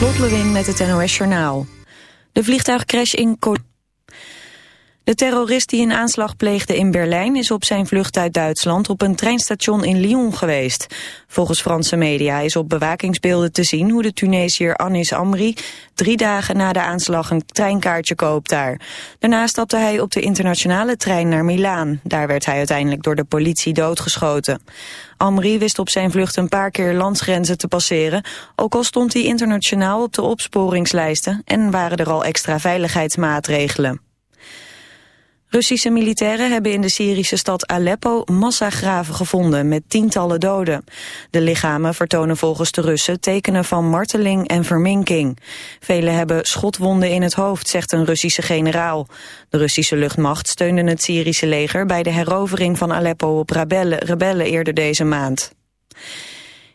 Lot Lewin met het NOS Journaal. De vliegtuigcrash in... Co de terrorist die een aanslag pleegde in Berlijn is op zijn vlucht uit Duitsland op een treinstation in Lyon geweest. Volgens Franse media is op bewakingsbeelden te zien hoe de Tunesiër Anis Amri drie dagen na de aanslag een treinkaartje koopt daar. Daarna stapte hij op de internationale trein naar Milaan. Daar werd hij uiteindelijk door de politie doodgeschoten. Amri wist op zijn vlucht een paar keer landsgrenzen te passeren, ook al stond hij internationaal op de opsporingslijsten en waren er al extra veiligheidsmaatregelen. Russische militairen hebben in de Syrische stad Aleppo massagraven gevonden met tientallen doden. De lichamen vertonen volgens de Russen tekenen van marteling en verminking. Velen hebben schotwonden in het hoofd, zegt een Russische generaal. De Russische luchtmacht steunde het Syrische leger bij de herovering van Aleppo op rebellen, rebellen eerder deze maand.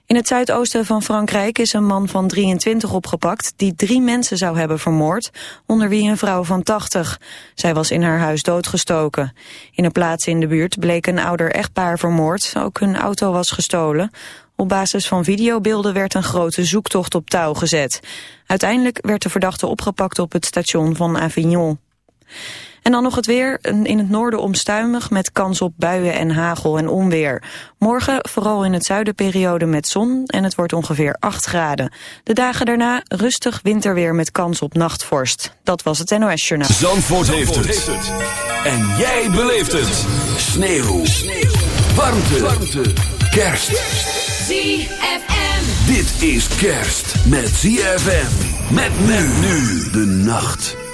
In het zuidoosten van Frankrijk is een man van 23 opgepakt die drie mensen zou hebben vermoord, onder wie een vrouw van 80. Zij was in haar huis doodgestoken. In een plaats in de buurt bleek een ouder echtpaar vermoord, ook hun auto was gestolen. Op basis van videobeelden werd een grote zoektocht op touw gezet. Uiteindelijk werd de verdachte opgepakt op het station van Avignon. En dan nog het weer. In het noorden omstuimig met kans op buien en hagel en onweer. Morgen vooral in het zuiden periode met zon en het wordt ongeveer 8 graden. De dagen daarna rustig winterweer met kans op nachtvorst. Dat was het NOS Journaal. Zandvoort, heeft, het. En jij beleeft het. Sneeuw. Sneeuw. Warmte. Warmte. Kerst. ZFM. Dit is kerst met ZFM. Met men nu de nacht.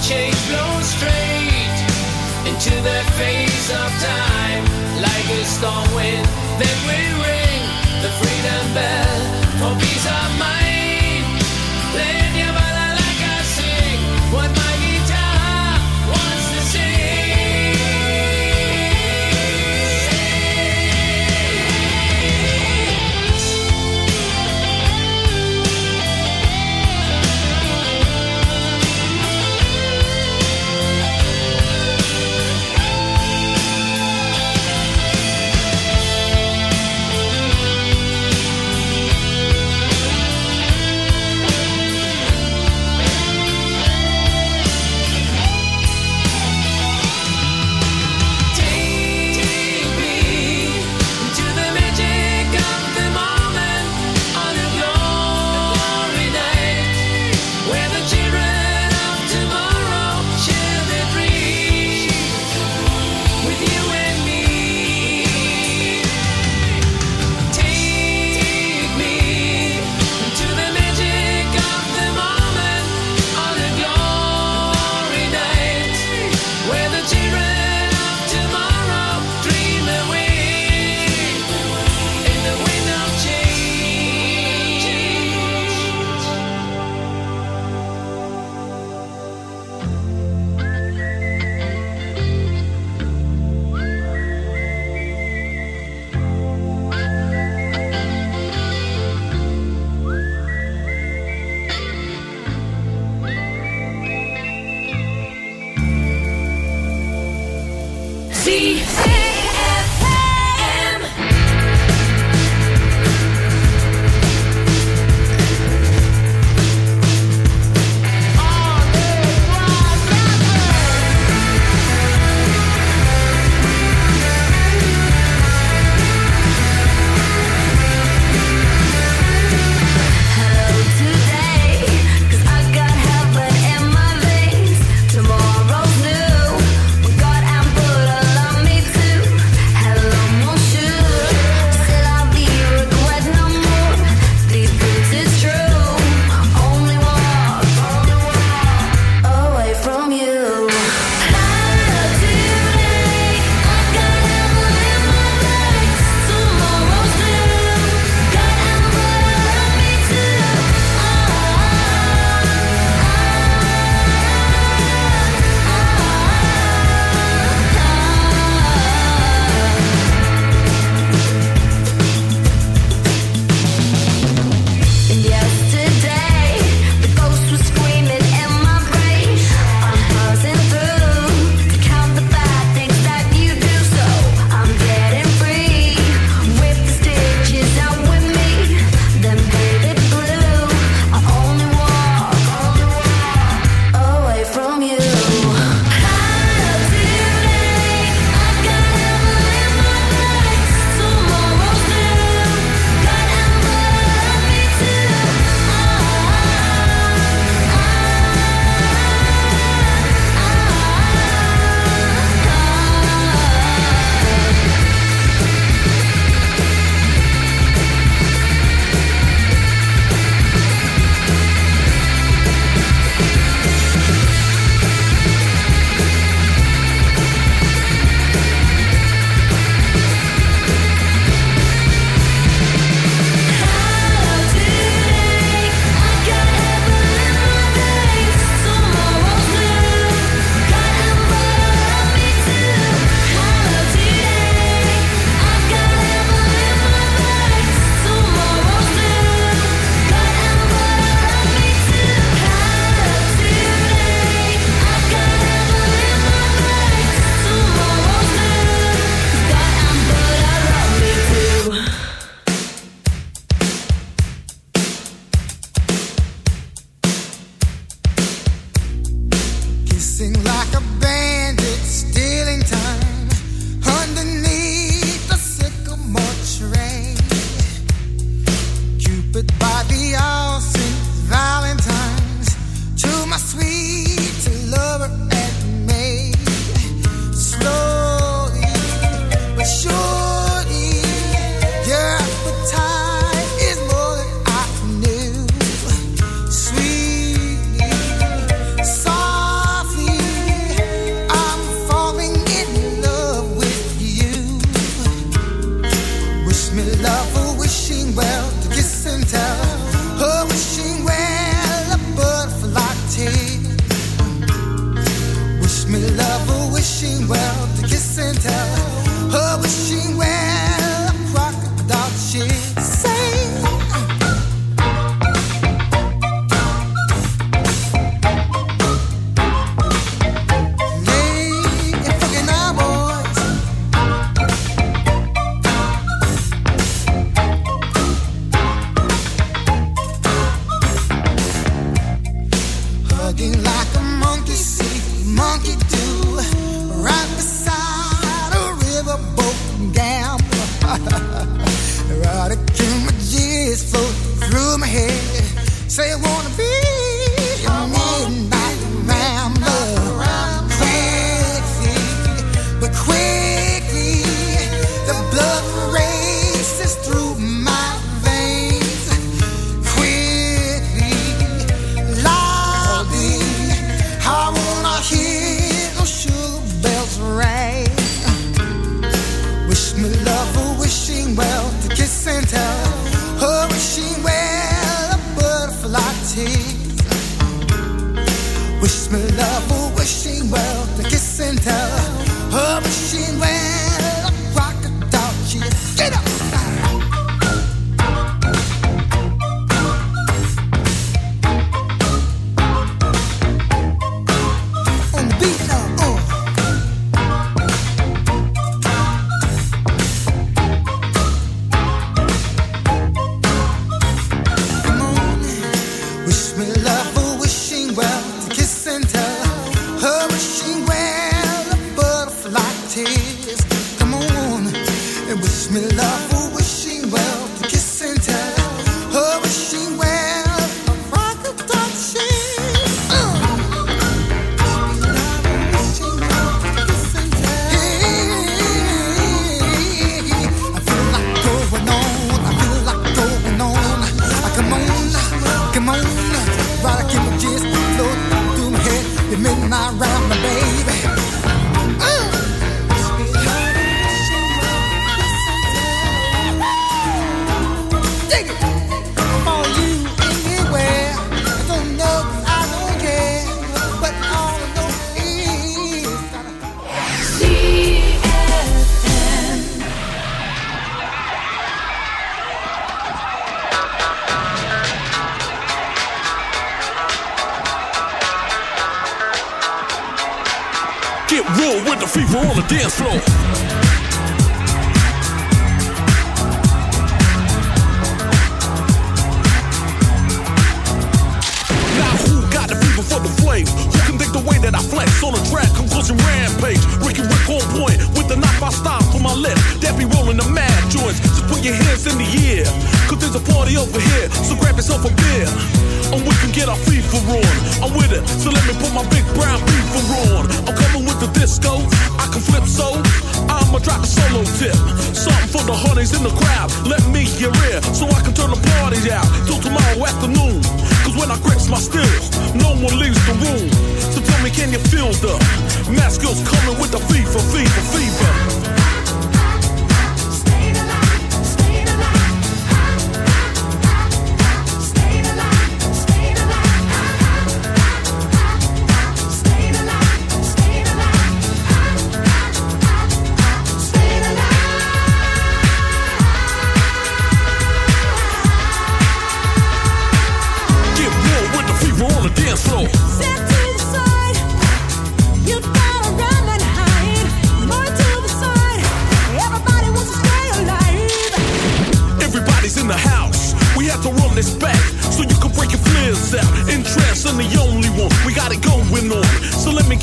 Chase blows straight into the face of time like a storm wind. Then we ring the freedom bell for peace of mind.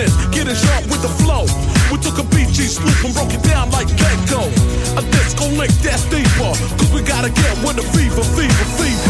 business, getting sharp with the flow. We took a BG swoop and broke it down like Gecko. A disco link that's deeper, cause we gotta get with the fever, fever, fever.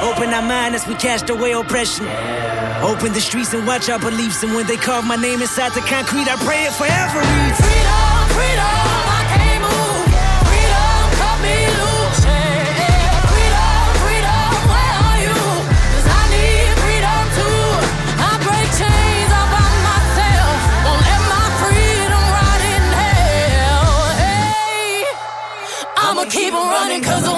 Open our mind as we cast away oppression. Open the streets and watch our beliefs. And when they carve my name inside the concrete, I pray it forever. Freedom, freedom, I can't move. Freedom, cut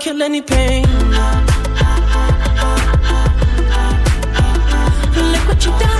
kill any pain. Look what you done.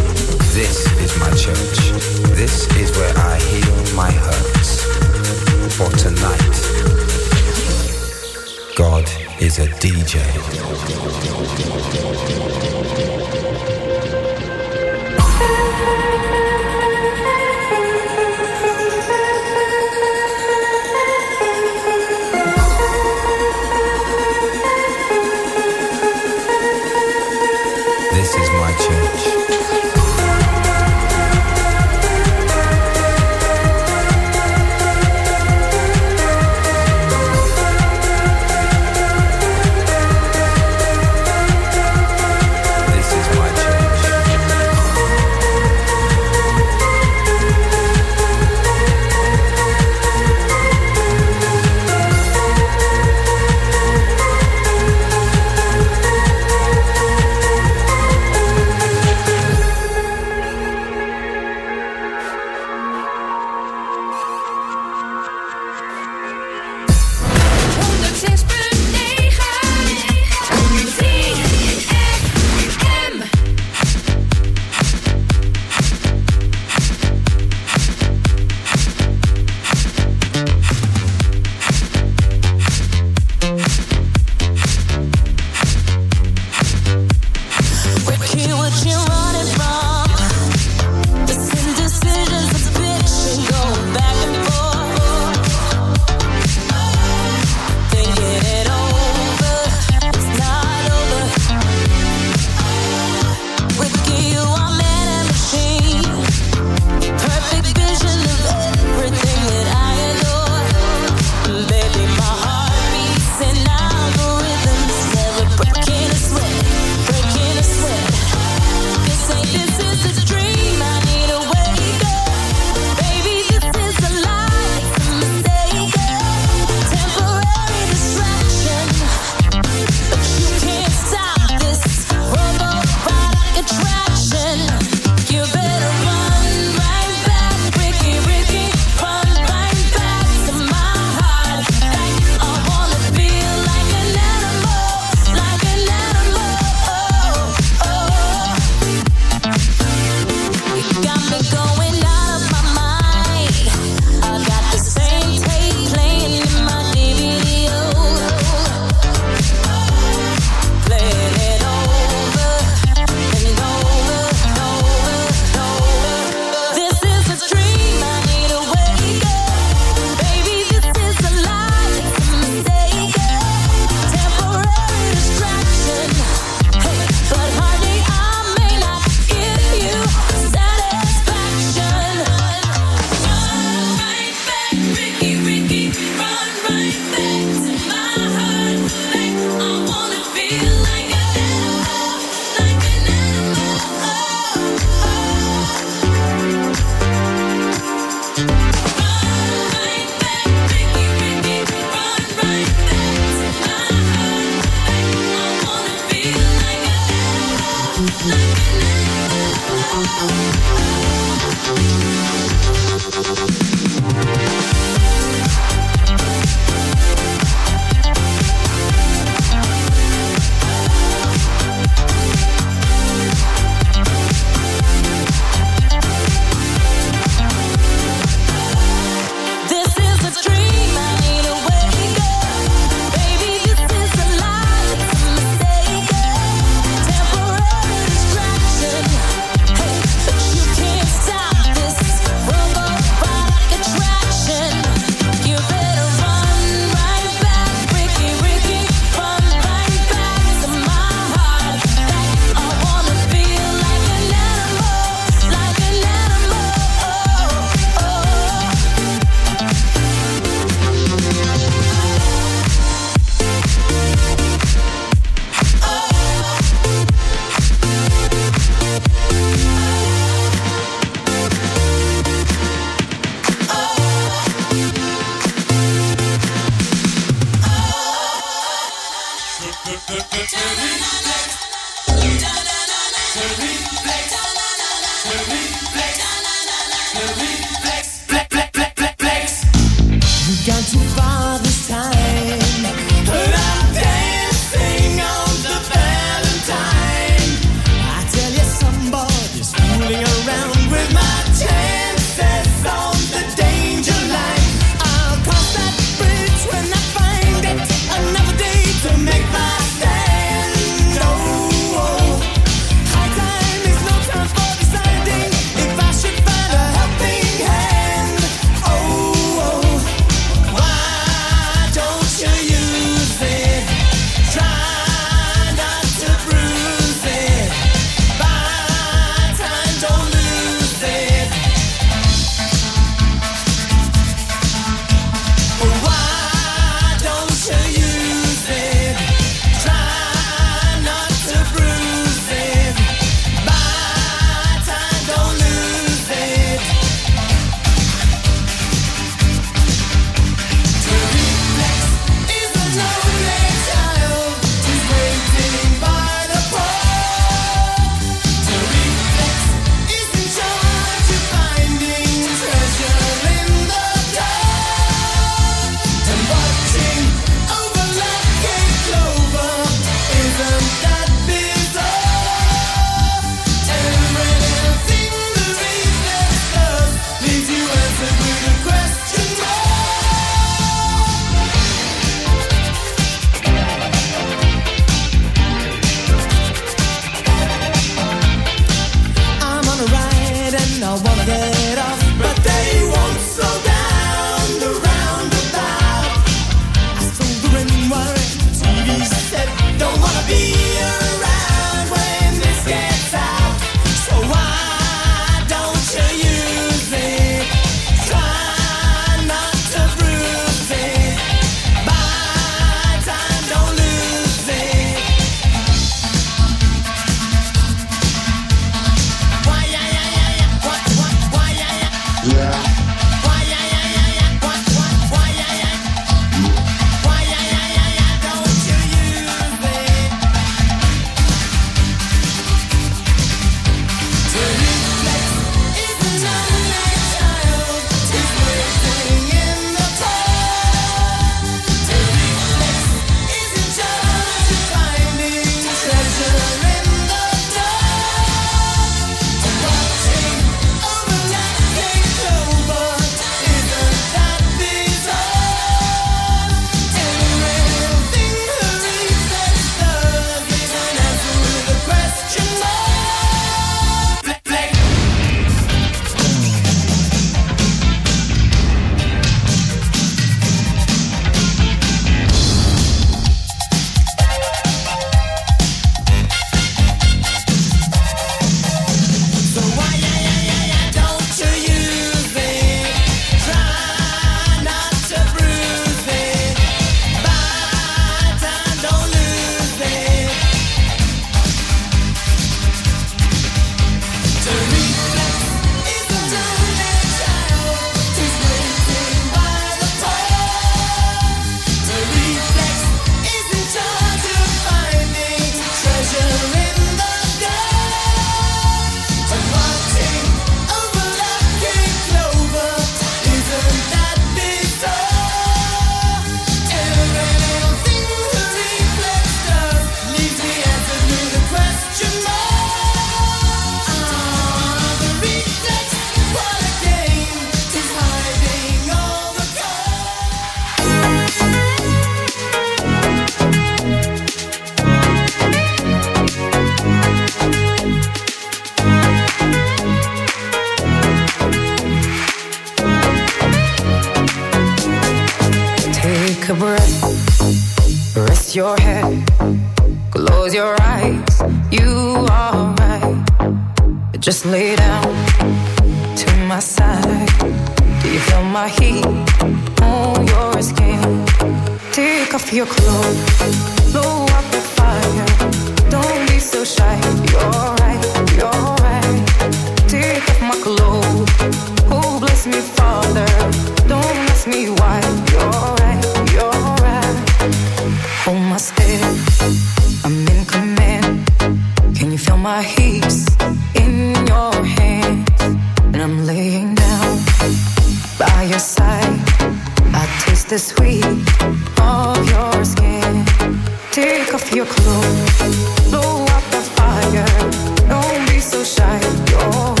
your